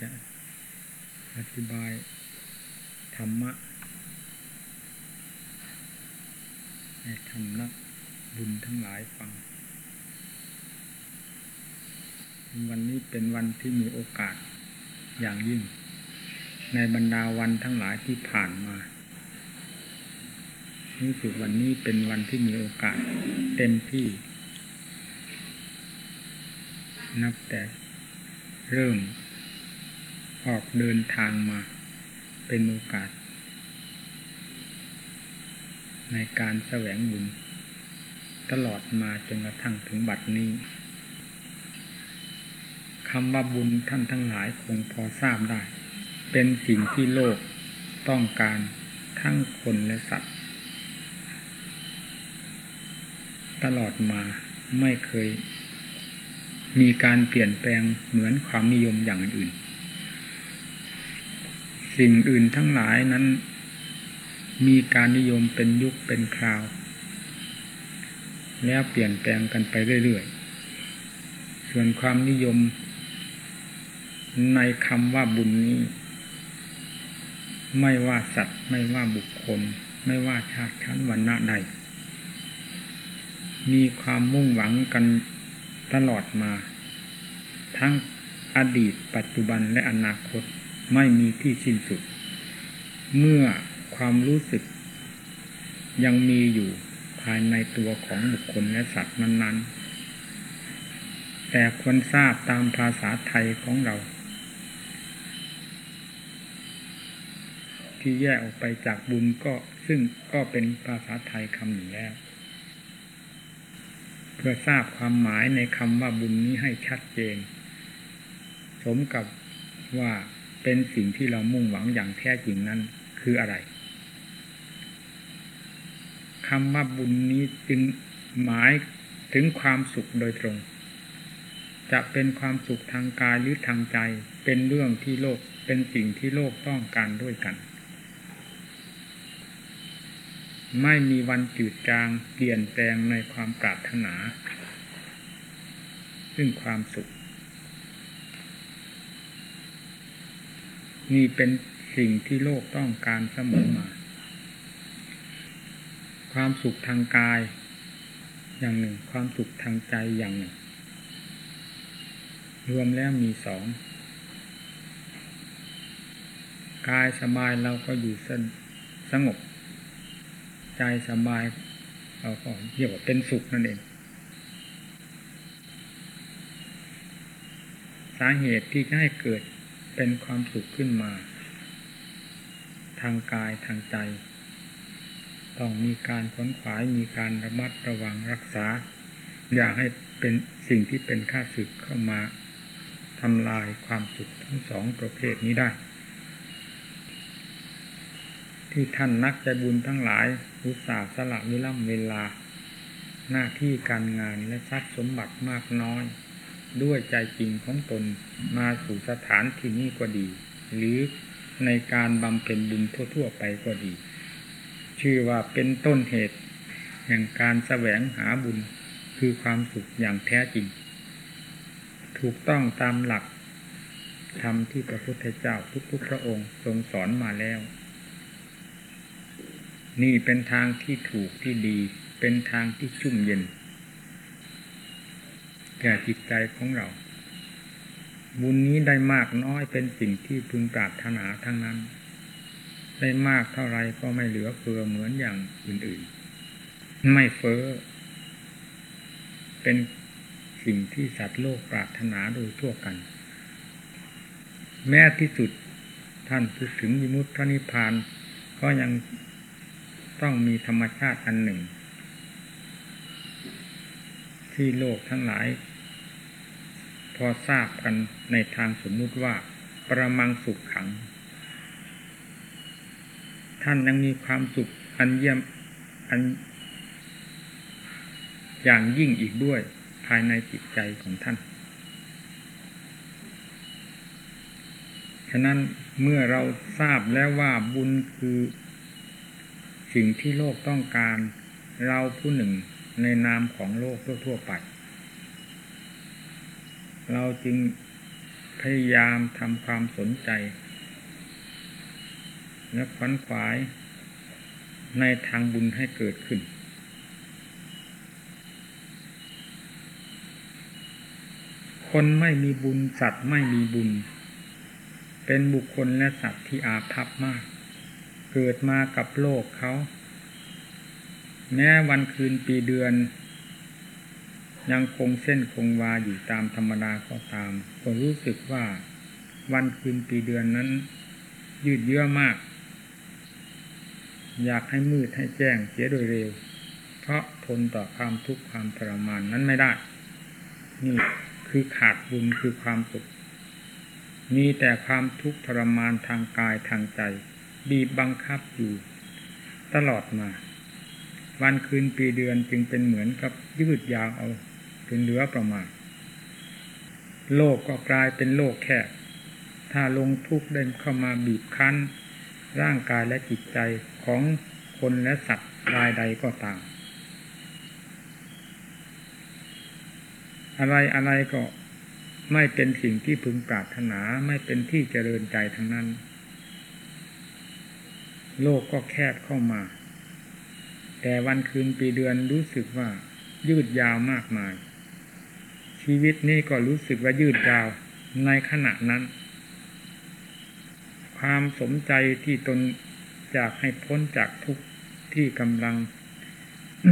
จะอธิบายธรรมะให้ทำนักบุญทั้งหลายฟัง วันนี้เป็นวันที่มีโอกาสอย่างยิ่ง ในบรรดาวันทั้งหลายที่ผ่านมานี่สึกวันนี้เป็นวันที่มีโอกาสเต็มที่ นับแต่เริ่ม ออกเดินทางมาเป็นโอกาส ในการแสวงบุญ ตลอดมาจนกระทั่งถึงบัดนี้คำว่าบุญท่านทั้งหลายคงพอทราบได้ เป็นสิ่งที่โลกต้องการทั้งคนและสัตว์ ตลอดมาไม่เคย มีการเปลี่ยนแปลงเหมือนความนิยมอย่างอื่น สิ่งอื่นทั้งหลายนั้น มีการนิยมเป็นยุคเป็นคราว แล้วเปลี่ยนแปลงกันไปเรื่อยๆ ส่วนความนิยม ในคำว่าบุญนี้ ไม่ว่าสัตว์ไม่ว่าบุคคล ไม่ว่าชาติชั้นวรรณะใด มีความมุ่งหวังกันตลอดมา ทั้งอดีตปัจจุบันและอนาคต ไม่มีที่สิ้นสุด เมื่อความรู้สึก ยังมีอยู่ภายในตัวของบุคคลและสัตว์นั้นๆ แต่ควรทราบตามภาษาไทยของเรา ที่แยกออกไปจากบุญก็ซึ่งก็เป็นภาษาไทยคำหนึ่งแล้ว เพื่อทราบความหมายในคำว่าบุญนี้ให้ชัดเจน สมกับว่า เป็นสิ่งที่เรามุ่งหวังอย่างแท้จริงนั้นคืออะไรคำว่าบุญนี้จึงหมายถึงความสุขโดยตรง จะเป็นความสุขทางกายหรือทางใจ เป็นเรื่องที่โลกเป็นสิ่งที่โลกต้องการด้วยกัน ไม่มีวันจืดจางเปลี่ยนแปลงในความปรารถนา ซึ่งความสุข นี่เป็นสิ่งที่โลกต้องการเสมอมา ความสุขทางกาย อย่างหนึ่ง ความสุขทางใจอย่างหนึ่ง รวมแล้วมีสองกายสบายเราก็อยู่สสงบ ใจสบายเราก็เรียกว่าเป็นสุขนั่นเอง สาเหตุที่จะให้เกิด เป็นความสุขขึ้นมา ทางกายทางใจ ต้องมีการขวนขวายมีการระมัดระวังรักษา อย่าให้เป็นสิ่งที่เป็นค่าศึกเข้ามาทำลายความสุขทั้งสองประเภทนี้ได้ ที่ท่านนักใจบุญทั้งหลายอุตส่าห์สละวิล่ำเวลาหน้าที่การงานและทรัพย์สมบัติมากน้อย ด้วยใจจริงของตนมาสู่สถานที่นี้ก็ดี หรือในการบำเพ็ญบุญทั่ว ๆ ไปก็ดี ชื่อว่าเป็นต้นเหตุ แห่งการแสวงหาบุญคือความสุขอย่างแท้จริง ถูกต้องตามหลักธรรมที่พระพุทธเจ้าทุกๆพระองค์ทรงสอนมาแล้ว นี่เป็นทางที่ถูกที่ดี เป็นทางที่ชุ่มเย็น ก่จิตใจของเรา บุญนี้ได้มากน้อยเป็นสิ่งที่พึงปรารถนาทั้งนั้น ได้มากเท่าไรก็ไม่เหลือเฟือเหมือนอย่างอื่นๆ ไม่เฟ้อ เป็นสิ่งที่สัตว์โลกปรารถนาโดยทั่วกัน แม้ที่สุดท่านพูดถึงยิมุตพระนิพพานก็ยังต้องมีธรรมชาติอันหนึ่ง ที่โลกทั้งหลาย พอทราบกันในทางสมมุติว่า ประมังสุขขัง ท่านยังมีความสุขอันเยี่ยมอัน อย่างยิ่งอีกด้วยภายในจิตใจของท่าน ฉะนั้นเมื่อเราทราบแล้วว่าบุญคือ สิ่งที่โลกต้องการ เราผู้หนึ่งในนามของโลกทั่วๆไป เราจึงพยายามทำความสนใจ และขวัญขวายในทางบุญให้เกิดขึ้น คนไม่มีบุญสัตว์ไม่มีบุญ เป็นบุคคลและสัตว์ที่อาภัพมาก เกิดมากับโลกเขา แม้วันคืนปีเดือน ยังคงเส้นคงวาอยู่ตามธรรมดาก็ตาม ก็รู้สึกว่าวันคืนปีเดือนนั้น ยืดเยื้อมาก อยากให้มืดให้แจ้งเสียโดยเร็ว เพราะทนต่อความทุกข์ความทรมานนั้นไม่ได้ นี่คือขาดบุญคือความสุข มีแต่ความทุกข์ทรมานทางกายทางใจ บีบบังคับอยู่ ตลอดมา วันคืนปีเดือนจึงเป็นเหมือนกับยืดยาวเอา จนเหลือประมาณ โลกก็กลายเป็นโลกแคบ ถ้าลงทุกข์ได้เข้ามาบีบคั้น ร่างกายและจิตใจของคนและสัตว์รายใดก็ตาม อะไรอะไรก็ไม่เป็นสิ่งที่พึงปรารถนาไม่เป็นที่เจริญใจทั้งนั้น โลกก็แคบเข้ามา แต่วันคืนปีเดือนรู้สึกว่ายืดยาวมากมาย ชีวิตนี้ก็รู้สึกว่ายืดยาวในขณะนั้น ความสมใจที่ตนอยากให้พ้นจากทุกที่กำลัง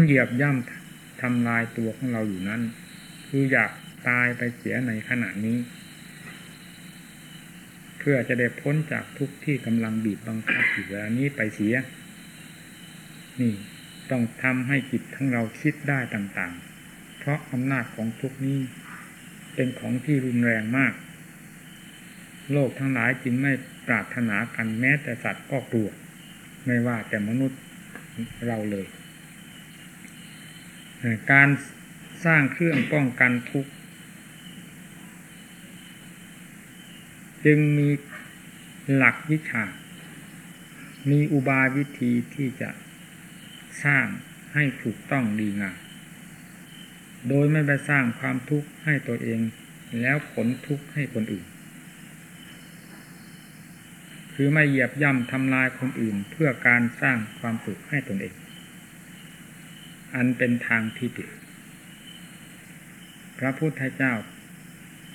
เหยียบย่ำทำลายตัวของเราอยู่นั้น คืออยากตายไปเสียในขณะนี้ เพื่อจะได้พ้นจากทุกที่กำลังบีบบังคับอยู่เวลานี้ไปเสีย นี่ต้องทำให้จิตทั้งเราคิดได้ต่างๆ เพราะอำนาจของทุกนี้ เป็นของที่รุนแรงมาก โลกทั้งหลายจึงไม่ปรารถนากันแม้แต่สัตว์ก็กลัว ไม่ว่าแต่มนุษย์เราเลย การสร้างเครื่องป้องกันทุกข์จึงมีหลักวิชา มีอุบายวิธีที่จะสร้างให้ถูกต้องดีงาม โดยไม่ไปสร้างความทุกข์ให้ตัวเอง แล้วผลทุกข์ให้คนอื่น คือไม่เหยียบย่ำทำลายคนอื่นเพื่อการสร้างความสุขให้ตนเอง อันเป็นทางที่ผิด พระพุทธเจ้า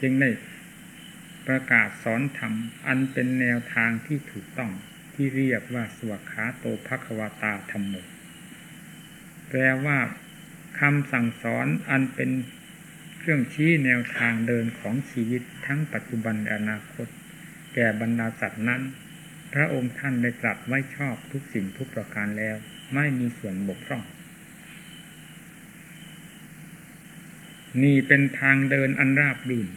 จึงได้ประกาศสอนธรรม อันเป็นแนวทางที่ถูกต้องที่เรียกว่าสวขาโตภควตาธรรมโมแปลว่า คำสั่งสอนอันเป็นเครื่องชี้แนวทางเดินของชีวิตทั้งปัจจุบันและอนาคต แก่บรรดาสัตว์นั้น พระองค์ท่านได้ตรัสไว้ชอบทุกสิ่งทุกประการแล้ว ไม่มีส่วนบกพร่อง นี่เป็นทางเดินอันราบรื่น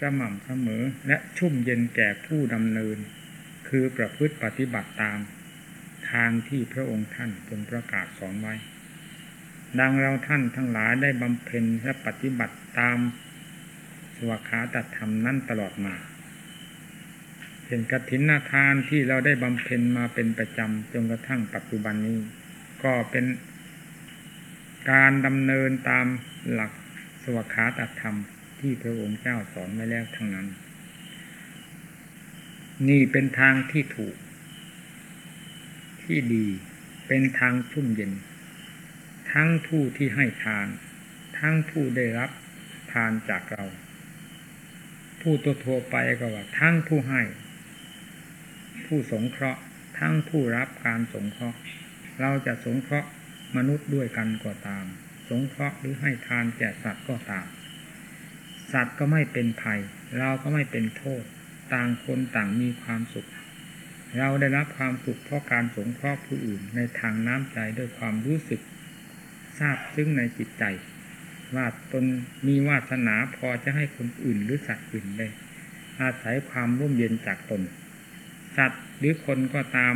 สม่ำเสมอและชุ่มเย็นแก่ผู้ดำเนิน คือประพฤติปฏิบัติตาม ทางที่พระองค์ท่านทรงประกาศสอนไว้ ดังเราท่านทั้งหลายได้บำเพ็ญและปฏิบัติตามสวขาตธรรมนั่นตลอดมาเห็นกฐินนาทานที่เราได้บำเพ็ญมาเป็นประจำจนกระทั่งปัจจุบันนี้ ก็เป็นการดำเนินตามหลักสวขาตธรรมที่พระองค์เจ้าสอนไว้แล้วทั้งนั้น นี่เป็นทางที่ถูก ที่ดีเป็นทางชุ่มเย็น ทั้งผู้ที่ให้ทาน ทั้งผู้ได้รับทานจากเรา ผู้ตัวทั่วไปก็ว่า ทั้งผู้ให้ ผู้สงเคราะห์ทั้งผู้รับการสงเคราะห์ เราจะสงเคราะห์มนุษย์ด้วยกันก็ตาม สงเคราะห์หรือให้ทานแก่สัตว์ก็ตาม สัตว์ก็ไม่เป็นภัย เราก็ไม่เป็นโทษ ต่างคนต่างมีความสุข เราได้รับความสุขเพราะการสงเคราะห์ผู้อื่นในทางน้ำใจด้วยความรู้สึก ทราบซึ่งในจิตใจ ว่าตนมีวาสนาพอจะให้คนอื่นหรือสัตว์อื่นได้ อาศัยความร่มเย็นจากตน สัตว์หรือคนก็ตาม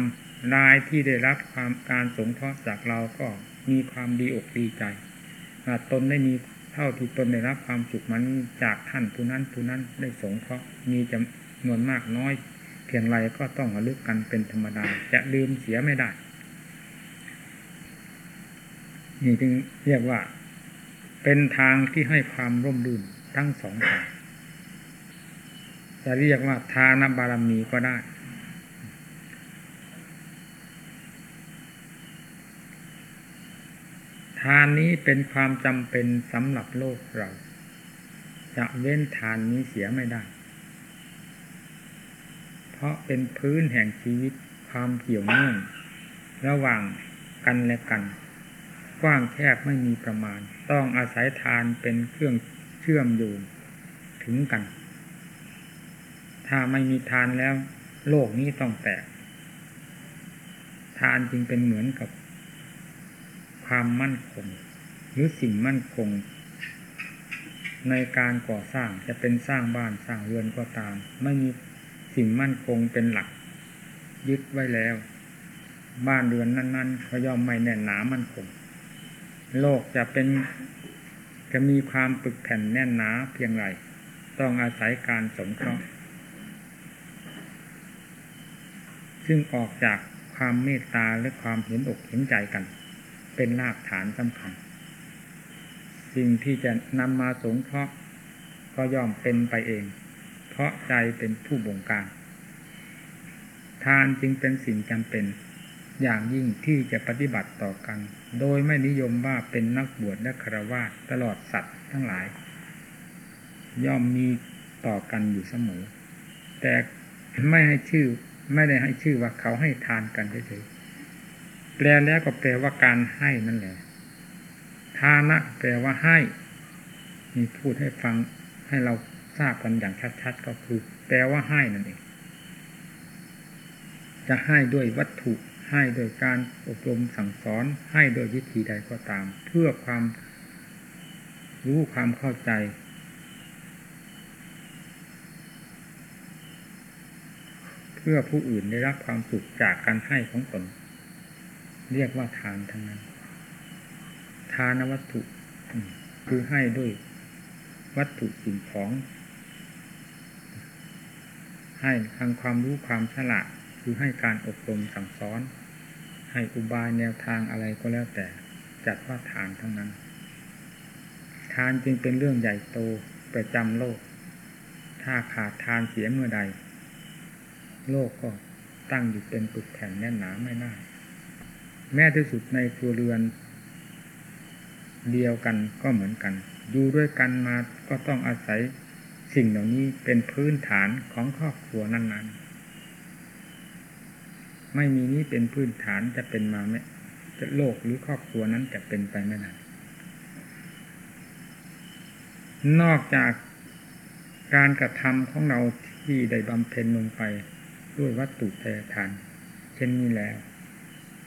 รายที่ได้รับความการสงเคราะห์จากเราก็มีความดีอกดีใจตนได้มีเท่าที่ตนได้รับความสุขมันจากท่านผู้นั้นผู้นั้นได้สงเคราะห์มีจำนวนมากน้อย เพียงไรก็ต้องระลึกกันเป็นธรรมดา จะลืมเสียไม่ได้ นี่จึงเรียกว่า เป็นทางที่ให้ความร่มรื่นทั้งสองทางจะเรียกว่าทานบารมีก็ได้ ทานนี้เป็นความจำเป็นสำหรับโลกเรา จะเว้นทานนี้เสียไม่ได้ เพราะเป็นพื้นแห่งชีวิตความเกี่ยวเนื่องระหว่างกันและกัน กว้างแคบไม่มีประมาณ ต้องอาศัยทานเป็นเครื่องเชื่อมโยงถึงกัน ถ้าไม่มีทานแล้ว โลกนี้ต้องแตก ทานจึงเป็นเหมือนกับ ความมั่นคง หรือสิ่งมั่นคง ในการก่อสร้างจะเป็นสร้างบ้านสร้างเรือนก็ตาม ไม่มีสิ่งมั่นคงเป็นหลัก ยึดไว้แล้ว บ้านเรือนนั้นๆเขาย่อมไม่แน่นหนามั่นคง โลกจะเป็นจะมีความปึกแผ่นแน่นหนาเพียงไรต้องอาศัยการสงเคราะห์ซึ่งออกจากความเมตตาและความเห็นอกเห็นใจกัน เป็นรากฐานสำคัญสิ่งที่จะนำมาสงเคราะห์ก็ย่อมเป็นไปเอง เพราะใจเป็นผู้บงการ ทานจึงเป็นสิ่งจำเป็น อย่างยิ่งที่จะปฏิบัติต่อกัน โดยไม่นิยมว่าเป็นนักบวชและคารวะตลอดสัตว์ทั้งหลาย ย่อมมีต่อกันอยู่เสมอ แต่ไม่ให้ชื่อไม่ได้ให้ชื่อว่าเขาให้ทานกันเฉยๆแปลแล้วก็แปลว่าการให้นั่นแหละทานะแปลว่าให้มีพูดให้ฟังให้เราทราบกันอย่างชัดๆก็คือ แปลว่าให้นั่นเอง จะให้ด้วยวัตถุ ให้โดยการอบรมสั่งสอนให้โดยวิธีใดก็ตาม เพื่อความรู้ความเข้าใจ เพื่อผู้อื่นได้รับความสุขจากการให้ของตน เรียกว่าทานทั้งนั้น ทานวัตถุ คือให้ด้วยวัตถุสิ่งของ ให้ทางความรู้ความฉลาด คือให้การอบรมสั่งสอน ให้อุบายแนวทางอะไรก็แล้วแต่จัดว่าทานทั้งนั้น ทานจึงเป็นเรื่องใหญ่โตประจำโลก ถ้าขาดทานเสียเมื่อใด โลกก็ตั้งอยู่เป็นปึกแผ่นแน่นหนาไม่ได้แม้ที่สุดในครัวเรือน เดียวกันก็เหมือนกัน อยู่ด้วยกันมาก็ต้องอาศัยสิ่งเหล่านี้เป็นพื้นฐานของครอบครัวนั้นๆ ไม่มีนี้เป็นพื้นฐานจะเป็นมาไม่จะโลกหรือครอบครัวนั้นจะเป็นไปไม่ได้นอกจากการกระทำของเราที่ได้บำเพ็ญลงไปด้วยวัตถุแทนทานเช่นนี้แล้ว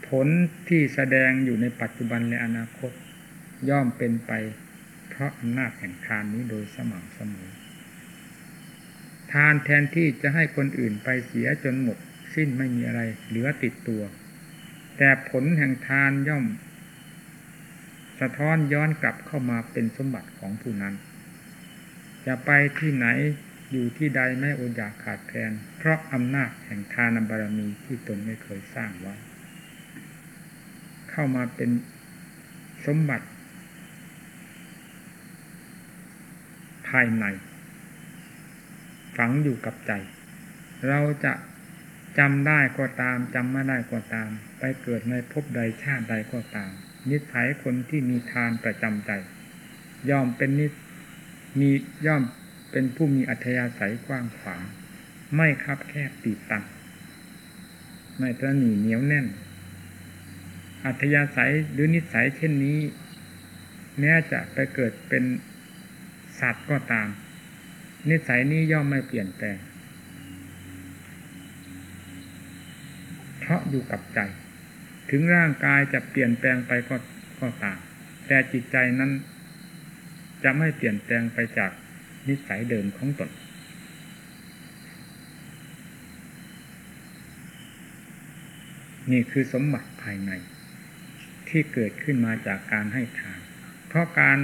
ผลที่แสดงอยู่ในปัจจุบันและอนาคต ย่อมเป็นไป เพราะอำนาจแห่งทานนี้โดยสม่ำเสมอทานแทนที่จะให้คนอื่นไปเสียจนหมด สิ้นไม่มีอะไร เหลือติดตัว แต่ผลแห่งทานย่อม สะท้อนย้อนกลับเข้ามาเป็นสมบัติของผู้นั้น จะไปที่ไหนอยู่ที่ใดไม่อดอยากขาดแคลนเพราะอำนาจแห่งทานบารมีที่ตนไม่เคยสร้างไว้ เข้ามาเป็นสมบัติ ภายใน ฝังอยู่กับใจ เราจะ จำได้ก็ตามจำไม่ได้ก็ตาม ไปเกิดในภพใดชาติใดก็ตาม นิสัยคนที่มีทานประจำใจ ย่อมเป็นนิมีย่อมเป็นผู้มีอัธยาศัยกว้างขวางไม่คับแคบตีตันไม่ตระหนี่เหนียวแน่น อัธยาศัยหรือนิสัยเช่นนี้แม้จะไปเกิดเป็นสัตว์ก็ตาม นิสัยนี้ย่อมไม่เปลี่ยนแปลง เพราะอยู่กับใจ ถึงร่างกายจะเปลี่ยนแปลงไปก็ก็ตามแต่จิตใจนั้น จะไม่เปลี่ยนแปลงไปจากนิสัยเดิมของตนนี่คือสมบัติภายใน ที่เกิดขึ้นมาจากการให้ทาน เพราะการ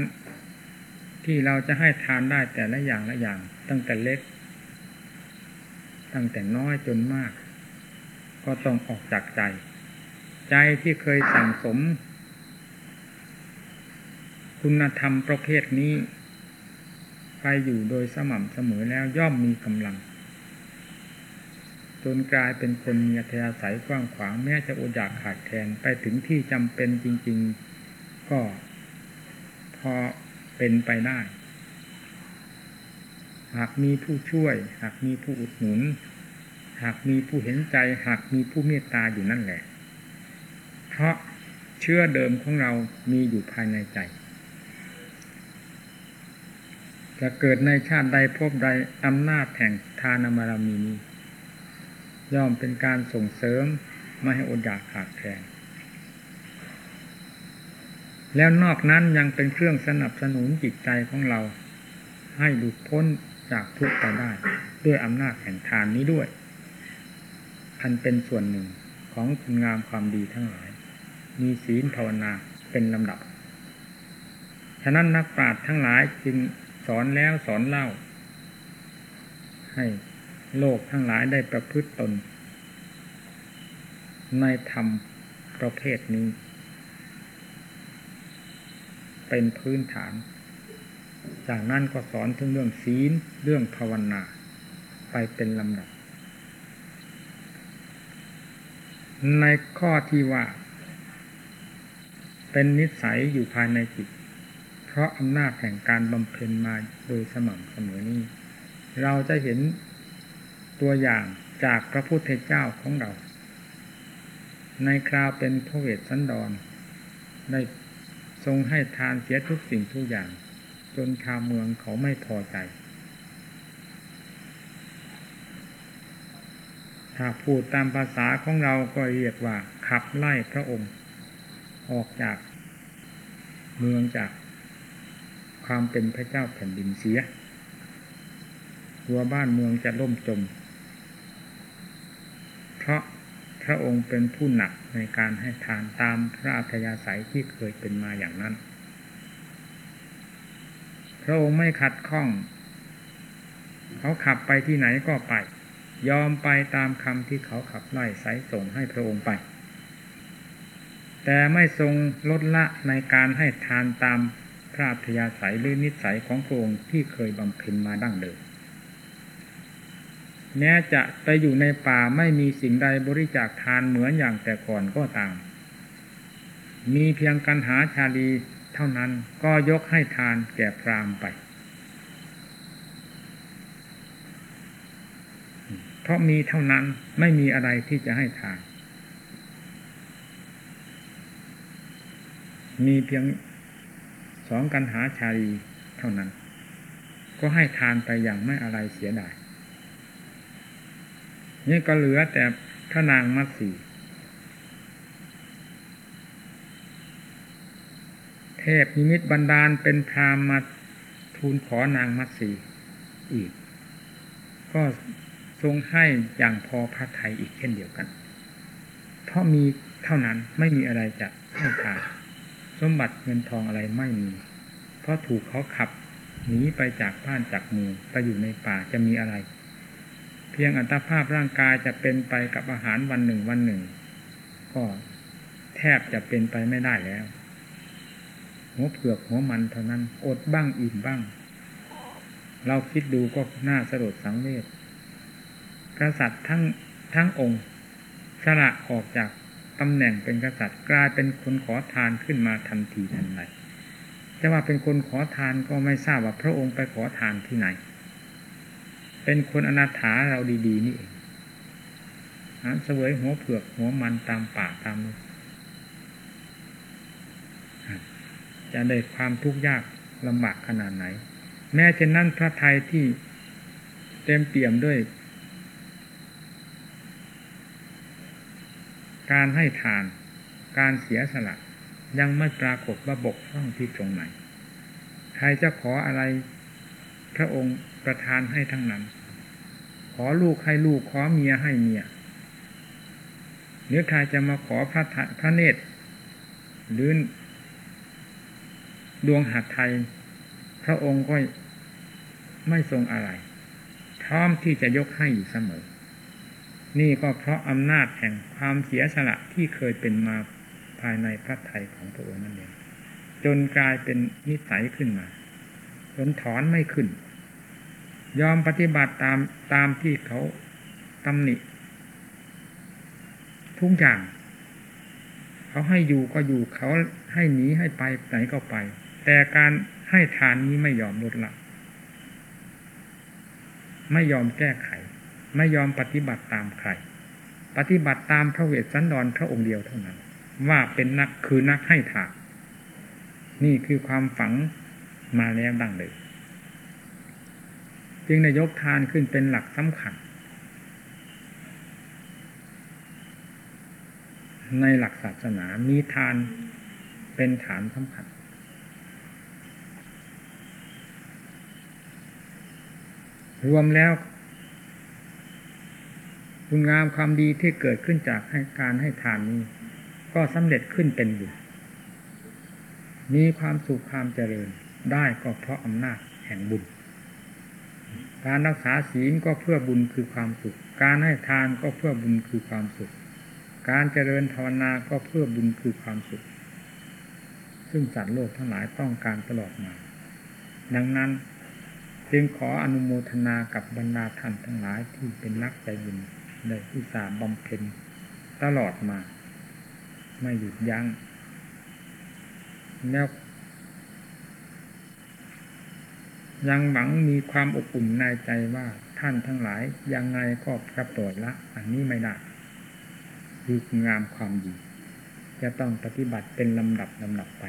ที่เราจะให้ทานได้แต่ละอย่างละอย่าง ตั้งแต่เล็ก ตั้งแต่น้อยจนมาก ก็ต้องออกจากใจ ใจที่เคยสั่งสม คุณธรรมประเภทนี้ ไปอยู่โดยสม่ำเสมอแล้วย่อมมีกำลัง จนกลายเป็นคนมีอัธยาศัยกว้างขวางแม้จะอดอยากขาดแคลนไปถึงที่จำเป็นจริง ๆ ก็พอเป็นไปได้ หากมีผู้ช่วย หากมีผู้อุดหนุน หากมีผู้เห็นใจหากมีผู้เมตตาอยู่นั่นแหละ เพราะเชื่อเดิมของเรามีอยู่ภายในใจ จะเกิดในชาติใดพบใดอำนาจแห่งทานบารมีนี้ย่อมเป็นการส่งเสริมไม่ให้อดอยากขาดแคลนแล้วนอกนั้นยังเป็นเครื่องสนับสนุนจิตใจของเรา ให้หลุดพ้นจากทุกข์ไปได้ ด้วยอำนาจแห่งทานนี้ด้วย อันเป็นส่วนหนึ่งของคุณงามความดีทั้งหลาย มีศีลภาวนาเป็นลำดับ ฉะนั้นนักปราชญ์ทั้งหลายจึงสอนแล้วสอนเล่า ให้โลกทั้งหลายได้ประพฤติตน ในธรรมประเภทนี้ เป็นพื้นฐาน จากนั้นก็สอนถึงเรื่องศีลเรื่องภาวนา ไปเป็นลำดับ ในข้อที่ว่า เป็นนิสัยอยู่ภายในจิต เพราะอำนาจแห่งการบำเพ็ญมาโดยสม่ำเสมอนี้ เราจะเห็นตัวอย่างจากพระพุทธเจ้าของเรา ในคราวเป็นพระเวสสันดรได้ทรงให้ทานเสียทุกสิ่งทุกอย่าง จนชาวเมืองเขาไม่พอใจ ถ้าพูดตามภาษาของเราก็เรียกว่า ขับไล่พระองค์ ออกจากเมืองจากความเป็นพระเจ้าแผ่นดินเสียหัวบ้านเมืองจะล่มจม เพราะพระองค์เป็นผู้หนักในการให้ทานตามพระอัธยาศัยที่เคยเป็นมาอย่างนั้น พระองค์ไม่ขัดข้อง เขาขับไปที่ไหนก็ไป ยอมไปตามคำที่เขาขับไล่สายส่งให้พระองค์ไป แต่ไม่ทรงลดละในการให้ทานตามพระอัธยาศัยหรือนิสัยของพระองค์ที่เคยบำเพ็ญมาดั้งเดิมแม้จะไปอยู่ในป่าไม่มีสิ่งใดบริจาคทานเหมือนอย่างแต่ก่อนก็ตาม มีเพียงกันหาชาลีเท่านั้นก็ยกให้ทานแก่พรามไป เพราะมีเท่านั้นไม่มีอะไรที่จะให้ทานมีเพียงสองกันหาชาลีเท่านั้น ก็ให้ทานไปอย่างไม่อะไรเสียดายนี่ก็เหลือแต่พระนางมัตสีเทพนิมิตบันดาลเป็นพรามมาทูลขอนางมัตสีอีก ก็ ทรงให้อย่างพอพระไทยอีกเช่นเดียวกัน เพราะมีเท่านั้นไม่มีอะไรจะให้ขาดสมบัติเงินทองอะไรไม่มี เพราะถูกเขาขับหนีไปจากบ้านจากเมืองไปอยู่ในป่าจะมีอะไร เพียงอัตภาพร่างกายจะเป็นไปกับอาหารวันหนึ่งวันหนึ่ง ก็แทบจะเป็นไปไม่ได้แล้ว หัวเผือกหัวมันเท่านั้น อดบ้างอิ่มบ้าง เราคิดดูก็น่าสลดสังเวช กษัตริย์ทั้งทั้งองค์ สละออกจากตำแหน่งเป็นกษัตริย์กลายเป็นคนขอทานขึ้นมาทันทีทันใดจะว่าเป็นคนขอทานก็ไม่ทราบว่าพระองค์ไปขอทานที่ไหน เป็นคนอนาถาเราดีๆนี่เองหาเสวยหัวเผือกหัวมันตามป่าตามจะได้ความทุกข์ยากลำบากขนาดไหน แม้เช่นนั้นพระไทยที่เต็มเปี่ยมด้วย การให้ทาน การเสียสละ ยังไม่ปรากฏว่าบกพร่องที่ตรงไหน ใครจะขออะไร พระองค์ประทานให้ทั้งนั้น ขอลูกให้ลูกขอเมียให้เมียหรือใครจะมาขอพระพระเนตรหรือดวงหัตถ์ไทย พระองค์ก็ไม่ทรงอะไร พร้อมที่จะยกให้อยู่เสมอ นี่ก็เพราะอำนาจแห่งความเสียสละที่เคยเป็นมาภายในพระไทยของพระองค์นั่นเองจนกลายเป็นนิสัยขึ้นมาจนถอนไม่ขึ้น ยอมปฏิบัติตามตามที่เขาตำหนิ ทุกอย่าง เขาให้อยู่ก็อยู่เขาให้หนีให้ไปไหนก็ไป แต่การให้ทานนี้ไม่ยอมลดละ ไม่ยอมแก้ไข ไม่ยอมปฏิบัติตามใคร ปฏิบัติตามพระเวสสันดรพระองค์เดียวเท่านั้น ว่าเป็นนักคือนักให้ทานนี่คือความฝังมาแล้วดังเลยจึงได้ยกทานขึ้นเป็นหลักสำคัญ ในหลักศาสนามีทานเป็นฐานสำคัญรวมแล้ว คุณงามความดีที่เกิดขึ้นจากให้การให้ทานนี้ ก็สำเร็จขึ้นเป็นบุญมีความสุขความเจริญได้ก็เพราะอำนาจแห่งบุญ การรักษาศีลก็เพื่อบุญคือความสุข การให้ทานก็เพื่อบุญคือความสุข การเจริญภาวนาก็เพื่อบุญคือความสุข ซึ่งสัตว์โลกทั้งหลายต้องการตลอดมา ดังนั้นจึงขออนุโมทนากับบรรดาท่านทั้งหลายที่เป็นนักใจบุญ ได้อุตส่าห์บำเพ็ญตลอดมา ไม่หยุดยัง้งแล้วยังหวังมีความอบอุ่นในใจว่าท่านทั้งหลายยังไงก็กระโดดละ อันนี้ไม่ได้คืองามความดี จะต้องปฏิบัติเป็นลำดับลำดับไป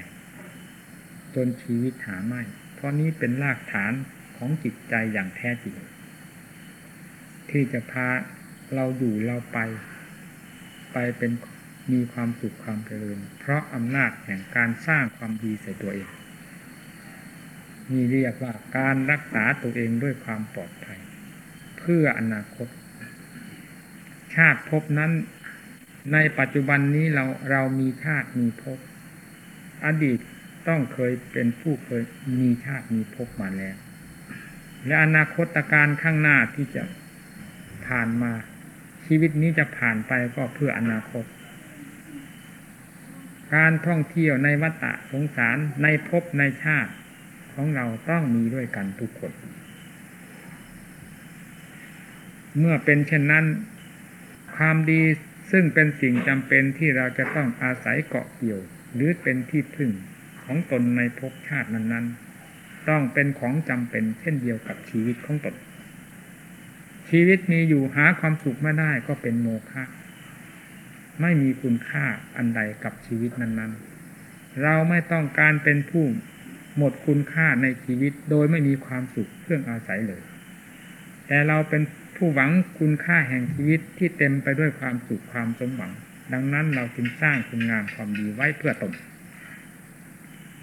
จนชีวิตหาไม่ เพราะนี้เป็นรากฐานของจิตใจอย่างแท้จริงที่จะพา เราอยู่เราไป ไปเป็นมีความสุขความเจริญ เพราะอำนาจแห่งการสร้างความดีใส่ตัวเองนี่เรียกว่าการรักษาตัวเองด้วยความปลอดภัย เพื่ออนาคต ชาติภพนั้น ในปัจจุบันนี้เราเรามีชาติมีภพอดีตต้องเคยเป็นผู้เคยมีชาติมีภพมาแล้ว และอนาคตการข้างหน้าที่จะผ่านมา ชีวิตนี้จะผ่านไปก็เพื่ออนาคต การท่องเที่ยวในวัฏสงสารในภพในชาติของเราต้องมีด้วยกันทุกคน เมื่อเป็นเช่นนั้น ความดีซึ่งเป็นสิ่งจำเป็นที่เราจะต้องอาศัยเกาะเกี่ยว หรือเป็นที่พึ่งของตนในภพชาตินั้นๆ ต้องเป็นของจำเป็นเช่นเดียวกับชีวิตของตน ชีวิตมีอยู่หาความสุขไม่ได้ก็เป็นโมฆะไม่มีคุณค่าอันใดกับชีวิตนั้นๆ เราไม่ต้องการเป็นผู้หมดคุณค่าในชีวิตโดยไม่มีความสุขเครื่องอาศัยเลย แต่เราเป็นผู้หวังคุณค่าแห่งชีวิตที่เต็มไปด้วยความสุขความสมหวัง ดังนั้นเราจึงสร้างคุณงามความดีไว้เพื่อตน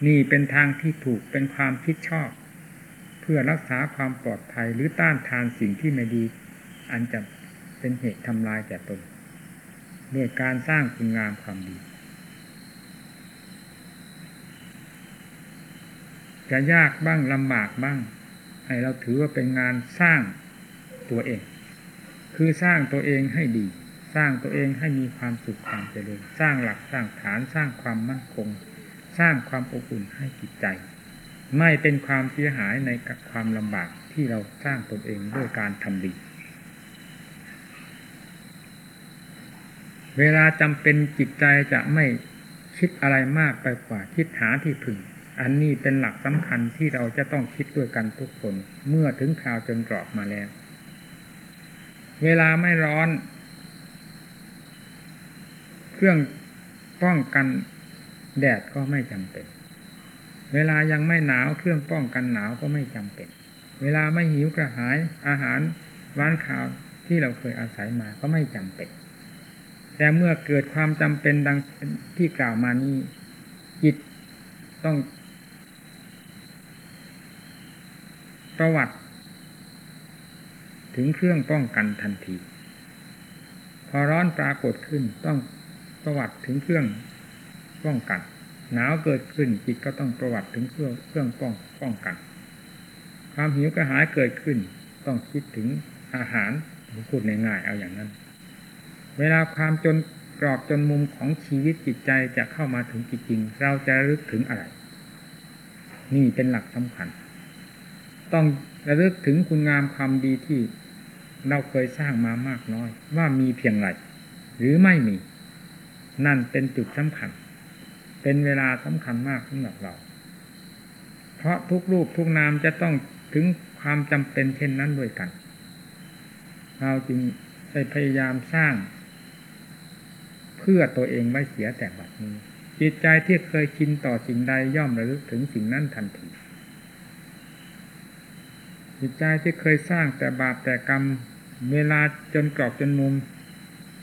นี่เป็นทางที่ถูกเป็นความคิดชอบ เพื่อรักษาความปลอดภัยหรือต้านทานสิ่งที่ไม่ดี อันจะเป็นเหตุทำลายแก่ตนด้วยการสร้างคุณงามความดีจะยากบ้างลำบากบ้าง ให้เราถือว่าเป็นงานสร้างตัวเอง คือสร้างตัวเองให้ดี สร้างตัวเองให้มีความสุขความเจริญ สร้างหลักสร้างฐานสร้างความมั่นคง สร้างความอบอุ่นให้จิตใจ ไม่เป็นความเสียหายในความลำบากที่เราสร้างตนเองด้วยการทำดี เวลาจำเป็นจิตใจจะไม่คิดอะไรมากไปกว่า คิดหาที่พึ่งอันนี้เป็นหลักสำคัญที่เราจะต้องคิดด้วยกันทุกคน เมื่อถึงคราวจนกรอบมาแล้ว เวลาไม่ร้อน เครื่องป้องกันแดดก็ไม่จำเป็น เวลายังไม่หนาวเครื่องป้องกันหนาวก็ไม่จำเป็น เวลาไม่หิวกระหายอาหารร้านข่าวที่เราเคยอาศัยมาก็ไม่จำเป็น แต่เมื่อเกิดความจำเป็นดังที่กล่าวมานี้จิตต้อง ประวัติ ถึงเครื่องป้องกันทันที พอร้อนปรากฏขึ้นต้องประวัติถึงเครื่องป้องกัน หนาวเกิดขึ้นจิตก็ต้องประวัติถึงเครื่องเครื่องป้องป้องกัน ความหิวกระหายเกิดขึ้น ต้องคิดถึงอาหารพูดง่ายๆเอาอย่างนั้น เวลาความจนกรอบจนมุมของชีวิตจิตใจจะเข้ามาถึงจริงเราจะรึกถึงอะไร นี่เป็นหลักสำคัญ ต้องระลึกถึงคุณงามความดีที่เราเคยสร้างมามากน้อย ว่ามีเพียงไรหรือไม่มี นั่นเป็นจุดสำคัญ เป็นเวลาสำคัญมากสำหรับเรา เพราะทุกรูปทุกนามจะต้องถึงความจำเป็นเช่นนั้นด้วยกัน เราจึงได้พยายามสร้าง เพื่อตัวเองไม่เสียแต่บัดนี้จิตใจที่เคยชินต่อสิ่งใดย่อมระลึกถึงสิ่งนั้นทันทีจิตใจที่เคยสร้างแต่บาปแต่กรรม เวลาจนกรอบจนมุม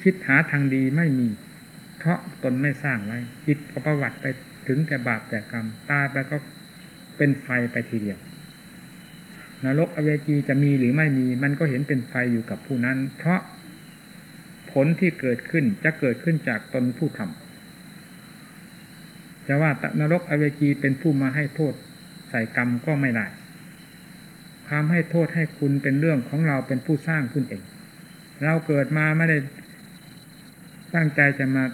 คิดหาทางดีไม่มี เพราะตนไม่สร้างไว้จิตก็ประวัติไปถึงแต่บาปแต่กรรมตายไปก็เป็นไฟไปทีเดียวนรกอเวจีจะมีหรือไม่มี มันก็เห็นเป็นไฟอยู่กับผู้นั้น เพราะผลที่เกิดขึ้นจะเกิดขึ้นจากตนผู้ทำจะว่านรกอเวจีเป็นผู้มาให้โทษใส่กรรมก็ไม่ได้ความให้โทษให้คุณเป็นเรื่องของเราเป็นผู้สร้างขึ้นเอง เราเกิดมาไม่ได้ ตั้งใจจะมา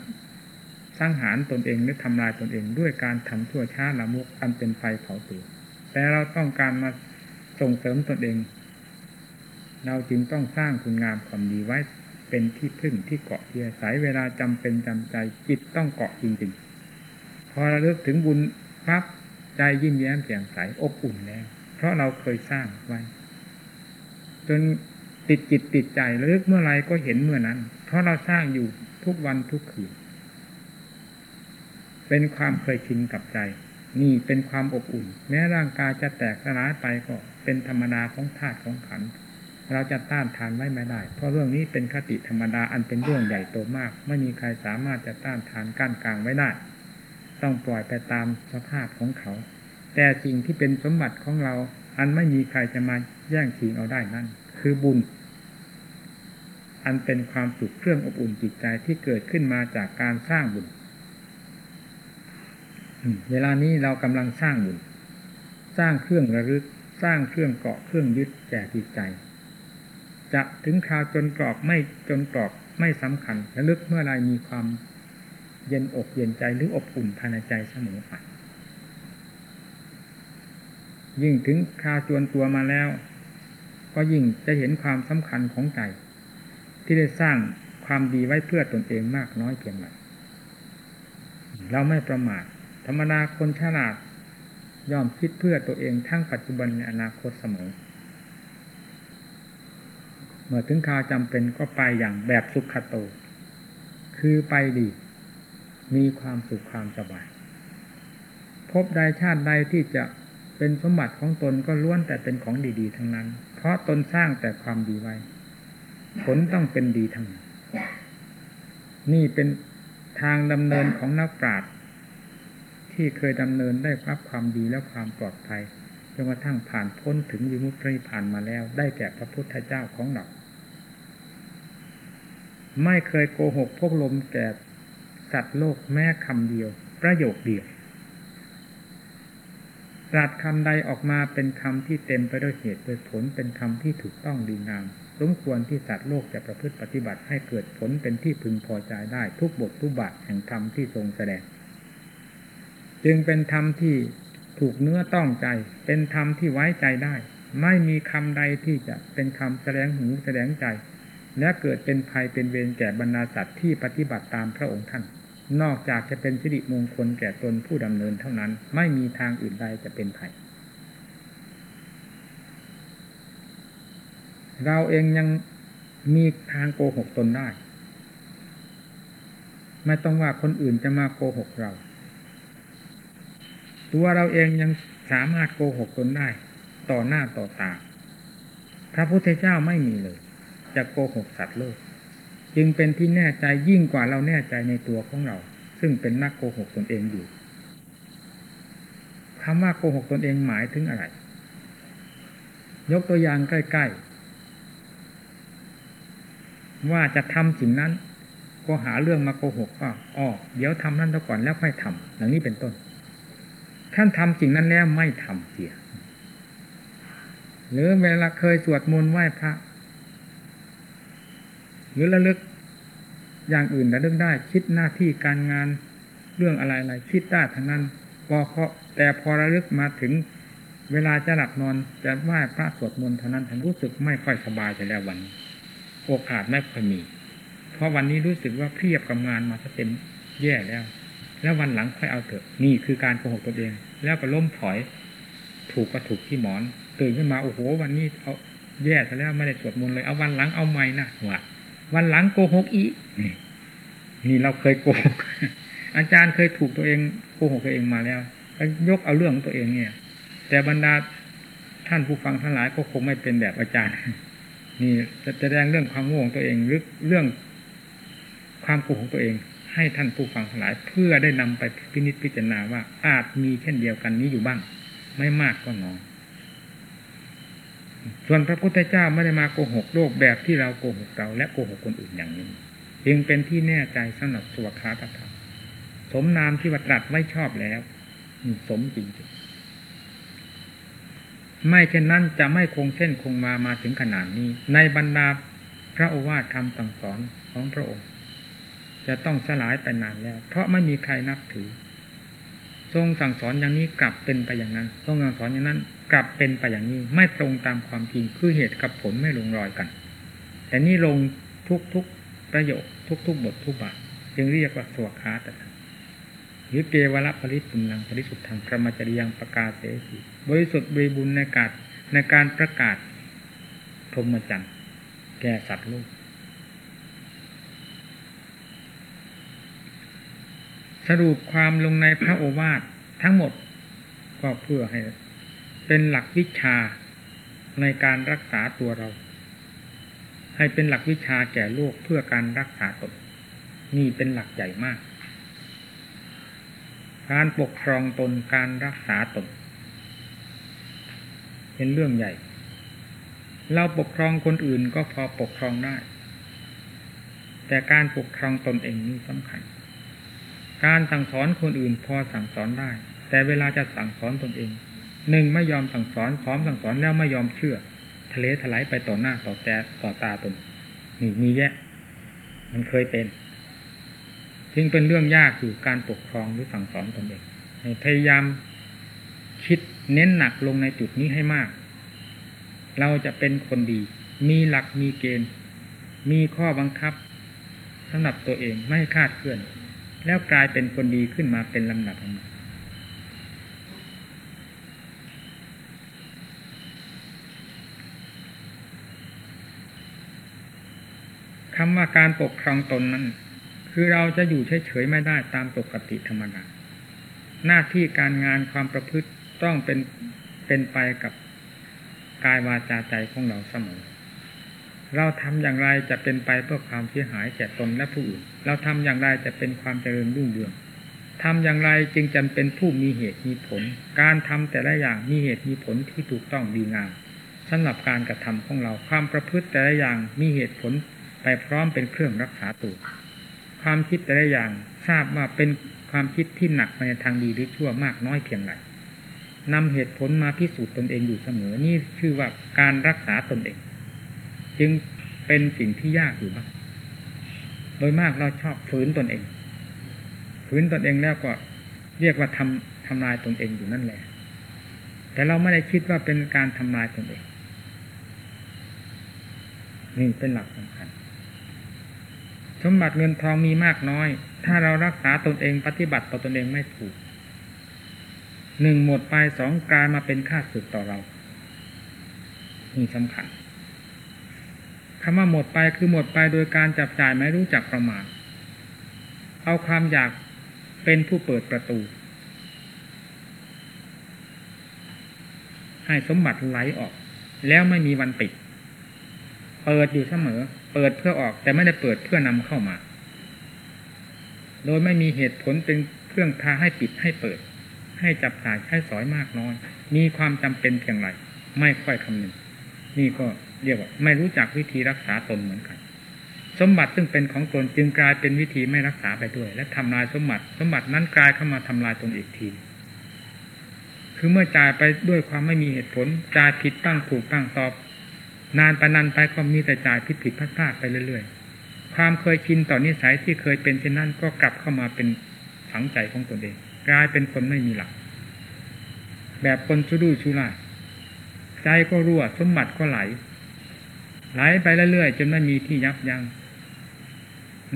สร้างหารตนเองหรือทำลายตนเอง ด้วยการทำชั่วช้าละมุกอันเป็นไฟเผาตัวแต่เราต้องการมาส่งเสริมตนเอง เราจึงต้องสร้างคุณงามความดีไว้เป็นที่พึ่งที่เกาะที่อาศัยเวลาจำเป็นจำใจจิตต้องเกาะจริงๆ พอเราเลิกถึงบุญปั๊บใจยิ้มแย้มแจ่มใสอบอุ่นแล้ว เพราะเราเคยสร้างไว้ จนติดจิตติดใจเลิกเมื่อไรก็เห็นเมื่อนั้น เพราะเราสร้างอยู่ ทุกวันทุกคืน เป็นความเคยชินกับใจ นี่เป็นความอบอุ่น แม้ร่างกายจะแตกสลายไปก็เป็นธรรมดาของธาตุของขัน เราจะต้านทานไว้ไม่ได้ เพราะเรื่องนี้เป็นคติธรรมดาอันเป็นเรื่องใหญ่โตมาก ไม่มีใครสามารถจะต้านทานกั้นกลางไว้ได้ ต้องปล่อยไปตามสภาพของเขา แต่สิ่งที่เป็นสมบัติของเราอันไม่มีใครจะมาแย่งชิงเอาได้นั่นคือบุญ อันเป็นความสุขเครื่องอบอุ่นจิตใจที่เกิดขึ้นมาจากการสร้างบุญ เวลานี้เรากำลังสร้างบุญ สร้างเครื่องระลึก สร้างเครื่องเกาะเครื่องยึดแก่จิตใจ จะถึงคราวจนกรอบไม่จนกรอบไม่สำคัญระลึกเมื่อไรมีความเย็นอกเย็นใจหรืออบอุ่นภายในใจเสมอไปยิ่งถึงคาวจวนตัวมาแล้ว ก็ยิ่งจะเห็นความสำคัญของใจ ที่ได้สร้างความดีไว้เพื่อตนเองมากน้อยเพียงไรเราไม่ประมาทธรรมดาคนฉลาดยอมคิดเพื่อตัวเองทั้งปัจจุบันในอนาคตเสมอ เมื่อถึงคราวจำเป็นก็ไปอย่างแบบสุขโต คือไปดี มีความสุขความสบาย พบใดชาติใดที่จะเป็นสมบัติของตนก็ล้วนแต่เป็นของดี ๆ ทั้งนั้น เพราะตนสร้างแต่ความดีไว้ ผลต้องเป็นดีทั้งนั้นนี่เป็นทางดำเนินของนักปราชญ์ที่เคยดำเนินได้รับความดีและความปลอดภัยจนกระทั่งผ่านพ้นถึงวิมุตติผ่านมาแล้ว ได้แก่พระพุทธเจ้าของเราไม่เคยโกหกพวกลมแก่สัตว์โลกแม้คำเดียว ประโยคเดียวตรัสคำใดออกมาเป็นคำที่เต็มไปด้วยเหตุโดยผลเป็นคำที่ถูกต้องดีงาม สมควรที่สัตว์โลกจะประพฤติปฏิบัติให้เกิดผลเป็นที่พึงพอใจได้ทุกบททุกบาทแห่งธรรมที่ทรงแสดง จึงเป็นธรรมที่ถูกเนื้อต้องใจ เป็นธรรมที่ไว้ใจได้ ไม่มีคำใดที่จะเป็นคำแสดงหูแสดงใจ และเกิดเป็นภัยเป็นเวรแก่บรรดาสัตว์ที่ปฏิบัติตามพระองค์ท่าน นอกจากจะเป็นสิริมงคลแก่ตนผู้ดำเนินเท่านั้น ไม่มีทางอื่นใดจะเป็นภัย เราเองยังมีทางโกหกตนได้ ไม่ต้องว่าคนอื่นจะมาโกหกเรา ตัวเราเองยังสามารถโกหกตนได้ ต่อหน้าต่อตาพระพุทธเจ้าไม่มีเลย จะโกหกสัตว์โลก จึงเป็นที่แน่ใจยิ่งกว่าเราแน่ใจในตัวของเรา ซึ่งเป็นนักโกหกตนเองอยู่คำว่าโกหกตนเองหมายถึงอะไร ยกตัวอย่างใกล้ๆ ว่าจะทำสิ่งนั้น ก็หาเรื่องมาโกหกก็อ๋อเดี๋ยวทำนั่นก่อนแล้วค่อยทำอย่างนี้เป็นต้นท่านทำสิ่งนั้นแล้วไม่ทำเสีย หรือเวลาเคยสวดมนต์ไหว้พระ หรือระลึกอย่างอื่นระลึกได้ คิดหน้าที่การงานเรื่องอะไรอะไรคิดได้ทั้งนั้นพอเขาแต่พอระลึกมาถึงเวลาจะหลับนอนจะไหว้พระสวดมนต์เท่านั้นท่านรู้สึกไม่ค่อยสบายแต่แล้ววัน โอกาสไม่ค่อยมี เพราะวันนี้รู้สึกว่าเพียบกับงานมาซะเต็มแย่แล้ว แล้ววันหลังค่อยเอาเถอะ นี่คือการโกหกตัวเอง แล้วก็ล้มถอย ถูกก็ถูกที่หมอน ตื่นขึ้นมาโอ้โห วันนี้เอาแย่ซะแล้วไม่ได้สวดมนต์เลย เอาวันหลังเอาใหม่นะว่ะวันหลังโกหกอีกนี่นี่เราเคยโกหกอาจารย์เคยถูกตัวเองโกหกตัวเองมาแล้วก็ยกเอาเรื่องของตัวเองเนี่ย แต่บรรดาท่านผู้ฟังทั้งหลายก็คงไม่เป็นแบบอาจารย์ นี่จะแสดงเรื่องความโง่ของตัวเองหรือเรื่องความโกหกตัวเอง ให้ท่านผู้ฟังทั้งหลาย เพื่อได้นำไปพินิจพิจารณาว่าอาจมีเช่นเดียวกันนี้อยู่บ้าง ไม่มากก็น้อยส่วนพระพุทธเจ้าไม่ได้มาโกหกโลกแบบที่เราโกหกเราและโกหกคนอื่นอย่างนี้จึงเป็นที่แน่ใจสำหรับสวขาตถาสมนามที่วัตรัสไม่ชอบแล้ว สมจริงจริง ไม่เช่นนั้นจะไม่คงเส้นคงมามาถึงขนาดนี้ ในบรรดาพระโอวาทธรรมสั่งสอนของพระองค์ จะต้องสลายไปนานแล้ว เพราะไม่มีใครนับถือ ทรงสั่งสอนอย่างนี้กลับเป็นไปอย่างนั้นทรงสั่งสอนอย่างนั้น กลับเป็นไปอย่างนี้ไม่ตรงตามความจริงคือเหตุกับผลไม่ลงรอยกัน แต่นี่ลงทุกทุกประโยคทุกทุกบททุกบาทจึงเรียกว่าสวขาตถา รือเกวรปริสุทธังปริสุทธังพระมจริยังประกาศเสสีบริสุทธิ์บริบูรณ์ในการในการประกาศพรหมจรรย์แก่สัตว์โลกสรุปความลงในพระโอวาททั้งหมดก็เพื่อให้เป็นหลักวิชาในการรักษาตัวเรา ให้เป็นหลักวิชาแก่โลกเพื่อการรักษาตนนี่เป็นหลักใหญ่มาก การปกครองตนการรักษาตน เป็นเรื่องใหญ่ เราปกครองคนอื่นก็พอปกครองได้ แต่การปกครองตนเองนี่สำคัญ การสั่งสอนคนอื่นพอสั่งสอนได้ แต่เวลาจะสั่งสอนตนเองหนึ่งไม่ยอมสั่งสอนพร้อมสั่งสอนแล้วไม่ยอมเชื่อ ทะเลถลายไปต่อหน้าต่อแต่ต่อตาตนนี่มีแยะ มันเคยเป็น จึงเป็นเรื่องยากอยู่การปกครองหรือสั่งสอนตนเองพยายามคิดเน้นหนักลงในจุดนี้ให้มาก เราจะเป็นคนดี มีหลักมีเกณฑ์ มีข้อบังคับสำหรับตัวเองไม่ให้คาดเคลื่อน แล้วกลายเป็นคนดีขึ้นมาเป็นลำดับมาคำว่าการปกครองตนนั้น คือเราจะอยู่เฉยๆไม่ได้ตามปกติธรรมดาหน้าที่การงานความประพฤติต้องเป็นเป็นไปกับกายวาจาใจของเราเสมอ เราทำอย่างไรจะเป็นไปเพื่อความเสียหายแก่ตนและผู้อื่น เราทำอย่างไรจะเป็นความเจริญรุ่งเรืองทำอย่างไรจึงจำเป็นผู้มีเหตุมีผล การทำแต่ละอย่างมีเหตุมีผลที่ถูกต้องดีงามสำหรับการกระทำของเราความประพฤติแต่ละอย่างมีเหตุผลไปพร้อมเป็นเครื่องรักษาตัว ความคิดแต่ละอย่างทราบว่าเป็นความคิดที่หนักไปในทางดีหรือชั่วมากน้อยเพียงไรนำเหตุผลมาพิสูจน์ตนเองอยู่เสมอ นี่ชื่อว่าการรักษาตนเอง จึงเป็นสิ่งที่ยากอยู่บ้างโดยมากเราชอบฝืนตนเอง ฝืนตนเองแล้วก็เรียกว่าทำทำลายตนเองอยู่นั่นแหละ แต่เราไม่ได้คิดว่าเป็นการทำลายตนเอง นี่เป็นหลักสำคัญ สมบัติเงินทองมีมากน้อย ถ้าเรารักษาตนเองปฏิบัติต่อตนเองไม่ถูกหนึ่งหมดไปสองกลายมาเป็นค่าสึกต่อเรานี่สำคัญคำว่าหมดไปคือหมดไปโดยการจับจ่ายไม่รู้จักประมาณ เอาความอยากเป็นผู้เปิดประตู ให้สมบัติไหลออก แล้วไม่มีวันปิด เปิดอยู่เสมอ เปิดเพื่อออก แต่ไม่ได้เปิดเพื่อนำเข้ามา โดยไม่มีเหตุผลเป็นเครื่องพาให้ปิดให้เปิด ให้จับสายให้สอยมากน้อย มีความจำเป็นเพียงไรไม่ค่อยคำนึงนี่ก็เรียกว่า ไม่รู้จักวิธีรักษาตนเหมือนกัน สมบัติซึ่งเป็นของตนจึงกลายเป็นวิธีไม่รักษาไปด้วย และทำลายสมบัติ สมบัตินั้นกลายเข้ามาทำลายตนอีกทีคือเมื่อจ่ายไปด้วยความไม่มีเหตุผลจ่ายผิดตั้งถูกตั้งตอบ นานไปนานไปก็มีแต่จ่ายผิดผิดพลาดไปเรื่อยๆ ความเคยชินต่อนนิสัยที่เคยเป็นเช่นนั้นก็กลับเข้ามาเป็นฝังใจของตนเอง กลายเป็นคนไม่มีหลัก แบบคนชุดุชุล่าใจก็รั่วสมบัติก็ไหล ไหลไปเรื่อยๆจนไม่มีที่ยับยัง้ง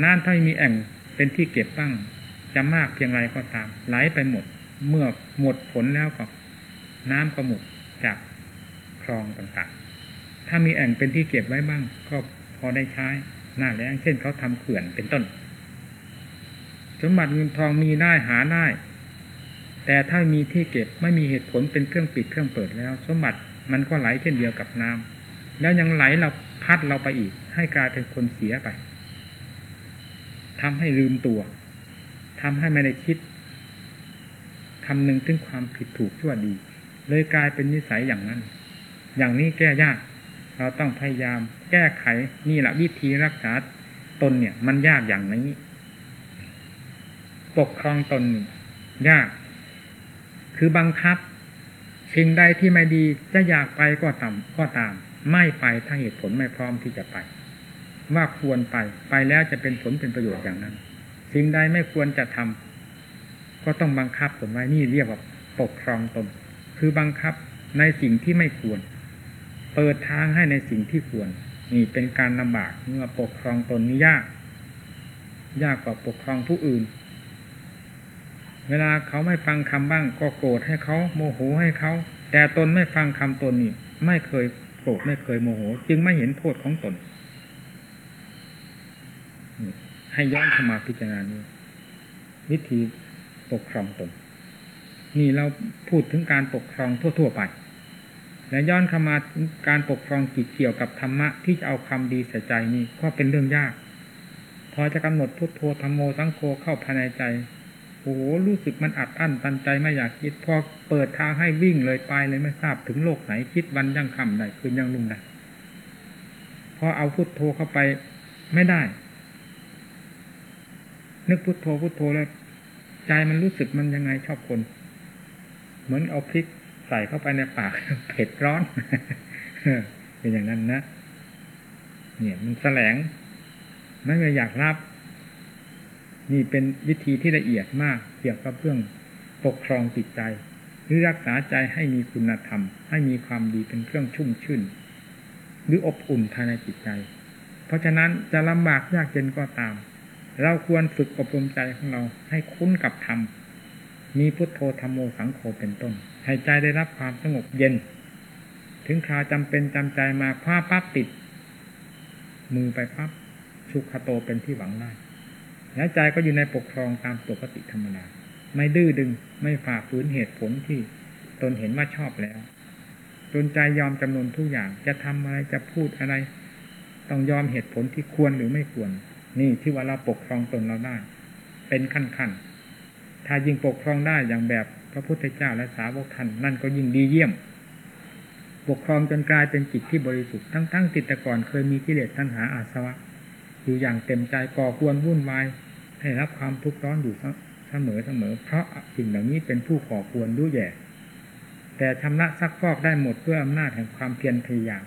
นานถ้ามีแอ่งเป็นที่เก็บตั้งจะมากเพียงไรก็ตาม ไหลไปหมด เมื่อหมดผลแล้วก็ น้ำก็หมดจากคลองต่างๆ ถ้ามีแอ่งเป็นที่เก็บไว้บ้าง ก็พอได้ใช้หน้าแล้งเช่นเขาทำเขื่อนเป็นต้น สมบัติเงินทองมีได้หาได้ แต่ถ้ามีที่เก็บไม่มีเหตุผลเป็นเครื่องปิดเครื่องเปิดแล้ว สมบัติมันก็ไหลเช่นเดียวกับน้ำแล้วยังไหลเราพัดเราไปอีก ให้กลายเป็นคนเสียไปทำให้ลืมตัวทำให้ไม่ได้คิดคำหนึ่งถึงความผิดถูกชั่วดี เลยกลายเป็นนิสัยอย่างนั้น อย่างนี้แก้ยาก เราต้องพยายามแก้ไขนี่แหละวิธีรักษาตนเนี่ย มันยากอย่างนี้ ปกครองตนยาก คือบังคับสิ่งใดที่ไม่ดีจะอยากไปก็ตามก็ตาม ไม่ไปถ้าเหตุผลไม่พร้อมที่จะไป ว่าควรไปไปแล้วจะเป็นผลเป็นประโยชน์อย่างนั้น สิ่งใดไม่ควรจะทำก็ต้องบังคับตนไว้นี่เรียกว่าปกครองตน คือบังคับในสิ่งที่ไม่ควร เปิดทางให้ในสิ่งที่ควร นี่เป็นการลำบากเมื่อปกครองตนนี่ยาก ยากกว่าปกครองผู้อื่น เวลาเขาไม่ฟังคำบ้าง ก็โกรธให้เขาโมโหให้เขาแต่ตนไม่ฟังคำตนนี่ไม่เคยโกรธไม่เคยโมโห จึงไม่เห็นโทษของตน ให้ย้อนเข้ามาพิจารณานี้วิธีปกครองตน นี่เราพูดถึงการปกครองทั่ว ๆ ไป และย้อนเข้ามาการปกครองจิตเกี่ยวกับธรรมะที่จะเอาคำดีใส่ใจนี่ก็เป็นเรื่องยาก พอจะกำหนดพุทโธธรรมโมสังโฆเข้าภายในใจโอ้โหรู้สึกมันอัดอั้นตันใจไม่อยากคิดพอเปิดทางให้วิ่งเลยไปเลยไม่ทราบถึงโลกไหนคิดวันยังคำใดคืนยังลุ่มใดพอเอาพุทโธเข้าไปไม่ได้ นึกพุทโธพุทโธแล้ว ใจมันรู้สึกมันยังไงชอบคน เหมือนเอาพริก ใส่เข้าไปในปากเผ็ดร้อนเป็นอย่างนั้นนะเนี่ยมันแสลงไม่เคยอยากรับ นี่เป็นวิธีที่ละเอียดมาก เกี่ยวกับเรื่องปกครองจิตใจ หรือรักษาใจให้มีคุณธรรม ให้มีความดีเป็นเครื่องชุ่มชื่น หรืออบอุ่นภายในจิตใจ เพราะฉะนั้นจะลำบากยากเย็นก็ตาม เราควรฝึกอบรมใจของเราให้คุ้นกับธรรม มีพุทโธธรรมโมสังโฆเป็นต้นให้ใจได้รับความสงบเย็น ถึงคราวจำเป็นจำใจมาคว้าปั๊บติด มือไปปั๊บชุกขโตเป็นที่หวังได้แล้วใจก็อยู่ในปกครองตามปกติธรรมดาไม่ดื้อดึงไม่ฝ่าฝืนเหตุผลที่ตนเห็นว่าชอบแล้ว จนใจยอมจำนวนทุกอย่างจะทำอะไรจะพูดอะไร ต้องยอมเหตุผลที่ควรหรือไม่ควร นี่ที่ว่าเราปกครองตนเราได้ เป็นขั้นขั้น ถ้ายิ่งปกครองได้อย่างแบบพระพุทธเจ้าและสาวกท่านนั่นก็ยิ่งดีเยี่ยม ปกครองจนกลายเป็นจิตที่บริสุทธิ์ทั้งๆติดแต่ก่อนเคยมีกิเลสตัณหาอาสวะ อยู่อย่างเต็มใจก่อควรวุ่นวายให้รับความทุกข์ร้อนอยู่เสมอเสมอเพราะสิ่งเหล่านี้เป็นผู้ก่อควรดูแย่ แต่ชำระซักฟอกได้หมดเพื่ออำนาจแห่งความเพียรพยายาม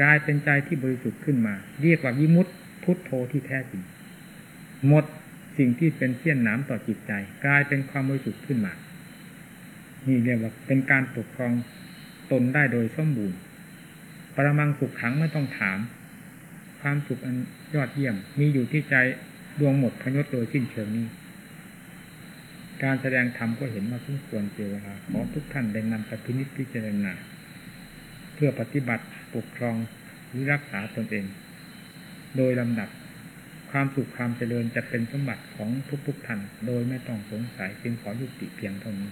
กลายเป็นใจที่บริสุทธิ์ขึ้นมา เรียกว่าวิมุตติพุทโธที่แท้จริงหมด สิ่งที่เป็นเสี้ยนน้ำต่อจิตใจ กลายเป็นความบริสุทธิ์ขึ้นมา นี่เรียกว่าเป็นการปกครองตนได้โดยสมบูรณ์ ปรมังสุขขังไม่ต้องถาม ความสุขอันยอดเยี่ยม มีอยู่ที่ใจดวงหมดพยศโดยสิ้นเชิงนี้ การแสดงธรรมก็เห็นมาทุกควรเจวลาขอทุกท่านได้นำไปพินิจพิจารณาเพื่อปฏิบัติปกครองหรือรักษาตนเอง โดยลำดับ ความสุขความเจริญจะเป็นสมบัติของทุกๆท่านโดยไม่ต้องสงสัยจึงขอยุติเพียงเท่านี้